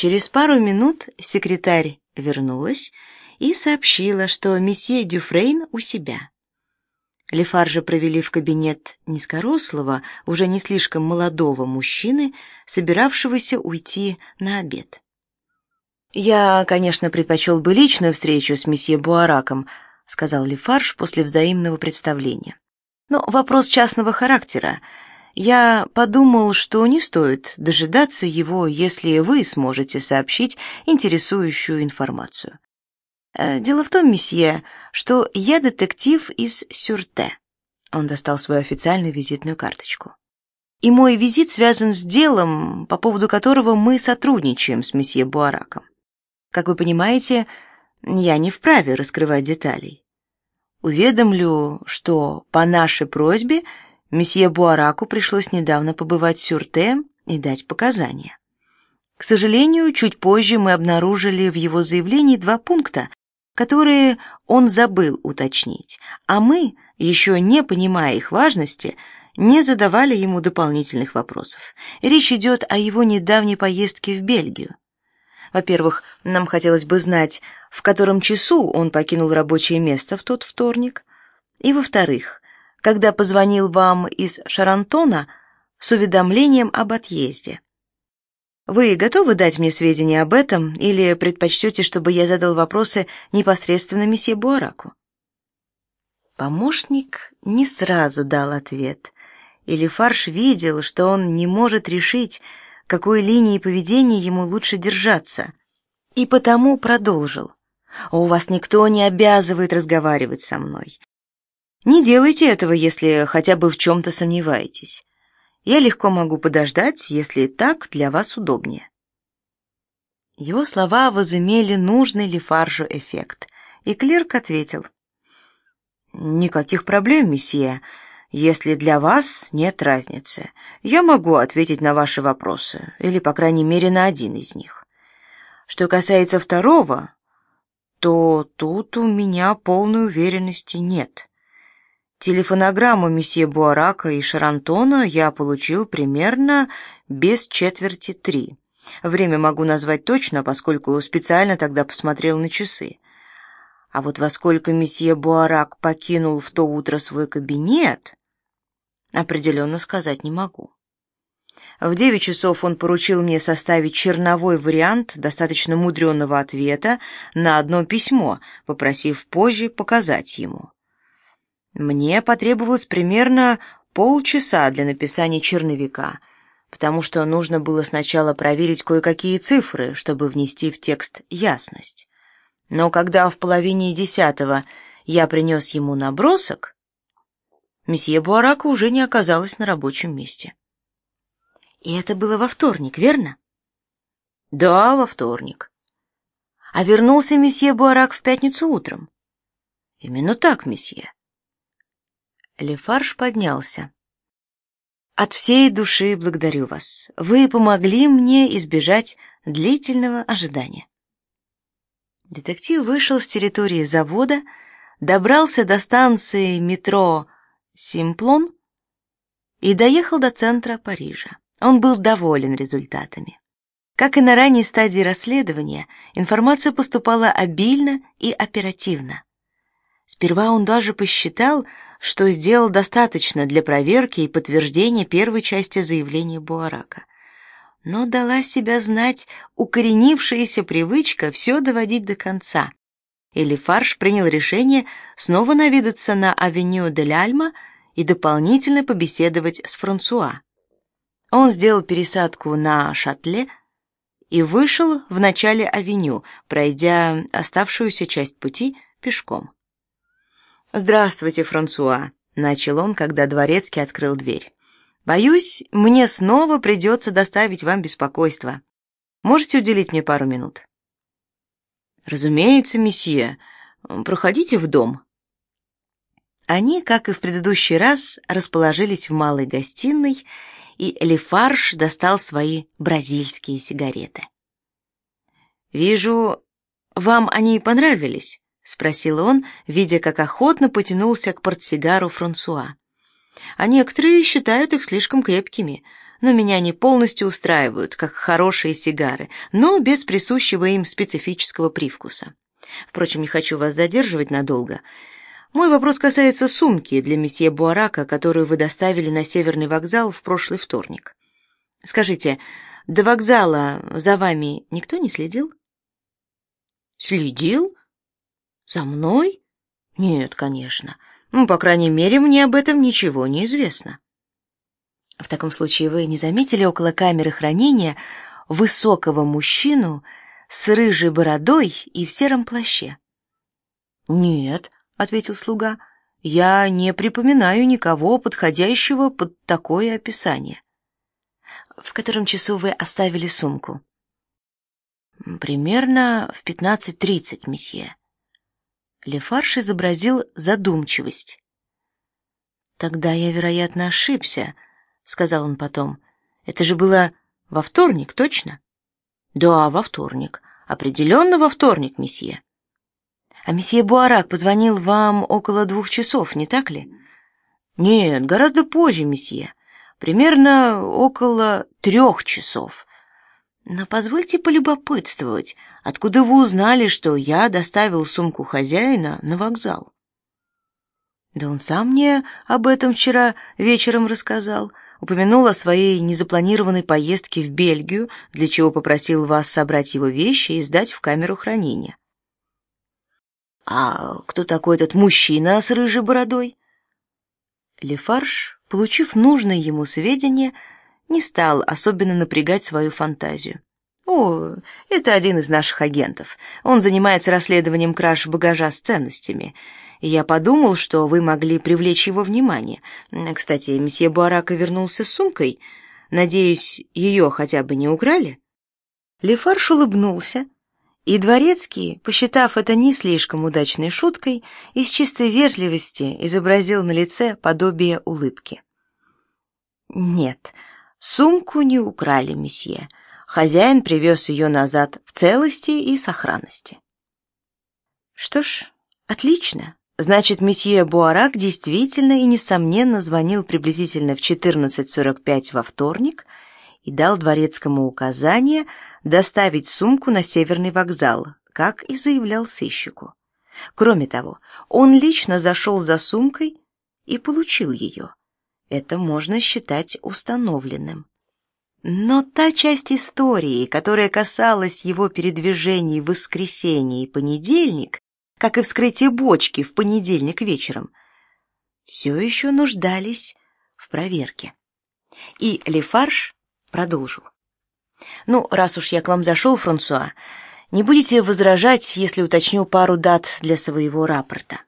Через пару минут секретарь вернулась и сообщила, что месье Дюфрейн у себя. Лефаржа провели в кабинет низкорослого, уже не слишком молодого мужчины, собиравшегося уйти на обед. «Я, конечно, предпочел бы личную встречу с месье Буараком», сказал Лефарж после взаимного представления. «Но вопрос частного характера. Я подумал, что не стоит дожидаться его, если вы сможете сообщить интересующую информацию. Э, дело в том, месье, что я детектив из Сюрте. Он достал свою официальную визитную карточку. И мой визит связан с делом, по поводу которого мы сотрудничаем с месье Буараком. Как вы понимаете, я не вправе раскрывать деталей. Уведомлю, что по нашей просьбе месье Буараку пришлось недавно побывать в Сюрте и дать показания. К сожалению, чуть позже мы обнаружили в его заявлении два пункта, которые он забыл уточнить, а мы, еще не понимая их важности, не задавали ему дополнительных вопросов. Речь идет о его недавней поездке в Бельгию. Во-первых, нам хотелось бы знать, в котором часу он покинул рабочее место в тот вторник, и во-вторых, когда позвонил вам из Шарантона с уведомлением об отъезде. Вы готовы дать мне сведения об этом или предпочтете, чтобы я задал вопросы непосредственно месье Буараку? Помощник не сразу дал ответ. Или Фарш видел, что он не может решить, какой линии поведения ему лучше держаться, и потому продолжил: "У вас никто не обязывает разговаривать со мной. Не делайте этого, если хотя бы в чем то сомневаетесь. Я легко могу подождать, если так для вас удобнее. Его слова возымели нужный ли Фаржу эффект, и клерк ответил: Никаких проблем, месье. Если для вас нет разницы, я могу ответить на ваши вопросы, или по крайней мере на один из них. Что касается второго, то тут у меня полной уверенности нет. Телефонограмму месье Буарака и Шарантона я получил примерно без четверти три. Время могу назвать точно, поскольку специально тогда посмотрел на часы. А вот во сколько месье Буарак покинул в то утро свой кабинет, определенно сказать не могу. В девять часов он поручил мне составить черновой вариант достаточно мудрёного ответа на одно письмо, попросив позже показать ему. Мне потребовалось примерно полчаса для написания черновика, потому что нужно было сначала проверить кое-какие цифры, чтобы внести в текст ясность. Но когда в половине десятого я принес ему набросок, месье Буарака уже не оказалось на рабочем месте. И это было во вторник, верно? Да, во вторник. А вернулся месье Буарак в пятницу утром. Именно так, месье. Лефарж поднялся. От всей души благодарю вас. Вы помогли мне избежать длительного ожидания. Детектив вышел с территории завода, добрался до станции метро Симплон и доехал до центра Парижа. Он был доволен результатами. Как и на ранней стадии расследования, информация поступала обильно и оперативно. Сперва он даже посчитал, что сделал достаточно для проверки и подтверждения первой части заявления Буарака. Но дала себя знать укоренившаяся привычка все доводить до конца. Или Фарш принял решение снова наведаться на авеню дель Альма и дополнительно побеседовать с Франсуа. Он сделал пересадку на Шатле и вышел в начале авеню, пройдя оставшуюся часть пути пешком. Здравствуйте, Франсуа, начал он, когда дворецкий открыл дверь. Боюсь, мне снова придется доставить вам беспокойство. Можете уделить мне пару минут? Разумеется, месье. Проходите в дом. Они, как и в предыдущий раз, расположились в малой гостиной, и Лефарж достал свои бразильские сигареты. Вижу, вам они понравились спросил он, видя, как охотно потянулся к портсигару Франсуа. А некоторые считают их слишком крепкими. но меня они полностью устраивают, как хорошие сигары, но без присущего им специфического привкуса. Впрочем, не хочу вас задерживать надолго. Мой вопрос касается сумки для месье Буарака, которую вы доставили на Северный вокзал в прошлый вторник. Скажите, до вокзала за вами никто не следил? Следил? За мной? Нет, конечно. Ну, по крайней мере, мне об этом ничего не известно. В таком случае вы не заметили около камеры хранения высокого мужчину с рыжей бородой и в сером плаще? Нет, ответил слуга. Я не припоминаю никого подходящего под такое описание. В котором часу вы оставили сумку? Примерно в пятнадцать тридцать, месье. Лефарш изобразил задумчивость. Тогда я, вероятно, ошибся, сказал он потом. Это же было во вторник, точно? Да, во вторник. Определенно во вторник, месье. А месье Буарак позвонил вам около двух часов, не так ли? Нет, гораздо позже, месье. Примерно около трех часов. Но позвольте полюбопытствовать, откуда вы узнали, что я доставил сумку хозяина на вокзал? Да он сам мне об этом вчера вечером рассказал. Упомянул о своей незапланированной поездке в Бельгию, для чего попросил вас собрать его вещи и сдать в камеру хранения. А кто такой этот мужчина с рыжей бородой? Лефарж, получив нужные ему сведения, не стал особенно напрягать свою фантазию. О, это один из наших агентов. Он занимается расследованием краж багажа с ценностями. Я подумал, что вы могли привлечь его внимание. Кстати, месье Буарака вернулся с сумкой. Надеюсь, ее хотя бы не украли? Лефарш улыбнулся, и дворецкий, посчитав это не слишком удачной шуткой, из чистой вежливости изобразил на лице подобие улыбки. Нет, сумку не украли, месье. Хозяин привез ее назад в целости и сохранности. Что ж, отлично. Значит, месье Буарак действительно и несомненно звонил приблизительно в 14:45 во вторник и дал дворецкому указание доставить сумку на Северный вокзал, как и заявлял сыщику. Кроме того, он лично зашел за сумкой и получил ее. Это можно считать установленным. Но та часть истории, которая касалась его передвижений в воскресенье и понедельник, как и вскрытие бочки в понедельник вечером, все еще нуждались в проверке. И Лефарж продолжил. Ну, раз уж я к вам зашел, Франсуа, не будете возражать, если уточню пару дат для своего рапорта.